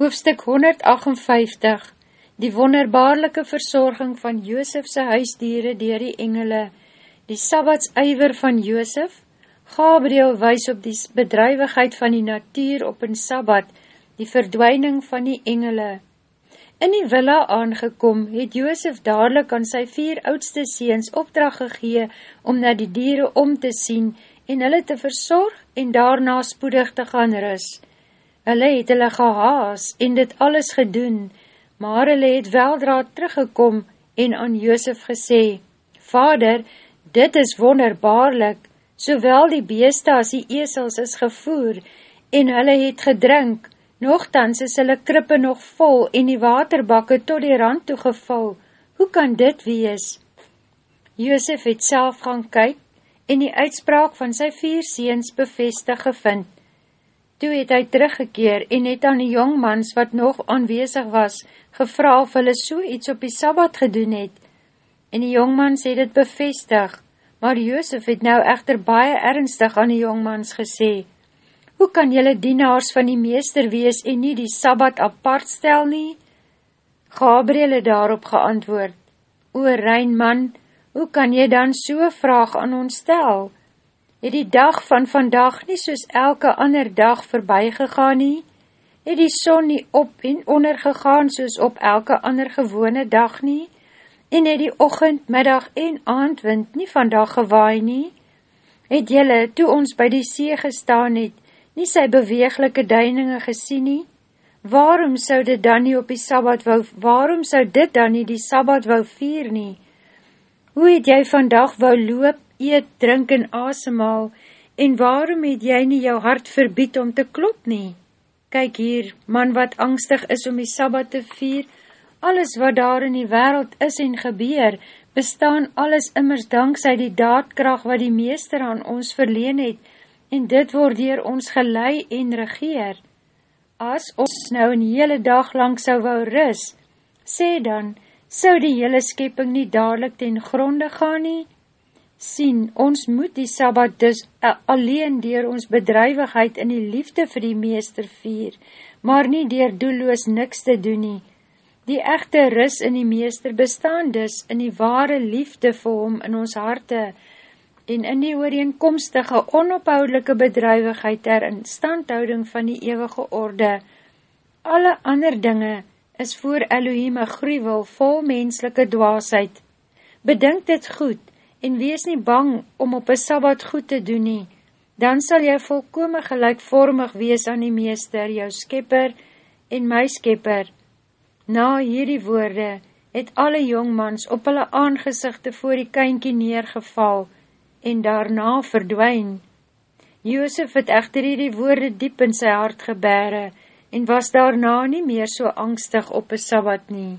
Hoofstuk 158 Die wonderbaarlike verzorging van Joosefse huisdiere dier die engele, die Sabbatsuiver van Joosef, Gabriel wys op die bedrijwigheid van die natuur op een Sabbat, die verdwijning van die engele. In die villa aangekom, het Joosef dadelijk aan sy vier oudste seens opdracht gegee om na die diere om te sien en hulle te verzorg en daarna spoedig te gaan rus. Hulle het hulle gehaas en dit alles gedoen, maar hulle het weldra teruggekom en aan Joosef gesê, Vader, dit is wonderbaarlik, sowel die beeste as die esels is gevoer, en hulle het gedrink, nogthans is hulle krippe nog vol en die waterbakke tot die rand toegevul. Hoe kan dit wees? Joosef het self gaan kyk en die uitspraak van sy vier seens bevestig gevind. Toe het hy teruggekeer en het aan die jongmans wat nog aanwezig was, gevra of hulle so iets op die Sabbat gedoen het. En die jongmans het het bevestig, maar Joosef het nou echter baie ernstig aan die jongmans gesê, Hoe kan jylle dienaars van die meester wees en nie die Sabbat apart stel nie? Gabriel het daarop geantwoord, O rein man, hoe kan jy dan so vraag aan ons stel? Het die dag van vandag nie soos elke ander dag voorbij gegaan nie? Het die son nie op en onder gegaan soos op elke ander gewone dag nie? En het die ochend, middag en aandwind nie vandag gewaai nie? Het jylle, toe ons by die see gestaan het, nie sy beweeglike duininge gesien nie? Waarom sou dit dan nie op die Sabbat wou, waarom sou dit dan nie die Sabbat wou vier nie? Hoe het jy vandag wou loop eet, drink en asemal, en waarom het jy nie jou hart verbied om te klop nie? Kyk hier, man wat angstig is om die Sabbat te vier, alles wat daar in die wereld is en gebeur, bestaan alles immers dankzij die daadkracht wat die meester aan ons verleen het, en dit word dier ons gelei en regeer. As ons nou een hele dag lang sou wou ris, sê dan, sou die hele skepping nie dadelijk ten gronde gaan nie, sien, ons moet die Sabbat dus alleen dier ons bedrijwigheid in die liefde vir die meester vier, maar nie dier doelloos niks te doen nie. Die echte ris in die meester bestaan dus in die ware liefde vir hom in ons harte en in die ooreenkomstige onophoudelike bedrijwigheid ter instandhouding van die eeuwige orde. Alle ander dinge is voor Elohim een gruwel vol menslike dwaasheid. Bedink dit goed, en wees nie bang om op een sabbat goed te doen nie, dan sal jy volkome gelijkvormig wees aan die meester, jou skepper en my skepper. Na hierdie woorde het alle jongmans op hulle aangezichte voor die kynkie neergeval en daarna verdwijn. Joosef het echter hierdie woorde diep in sy hart gebere en was daarna nie meer so angstig op een sabbat nie.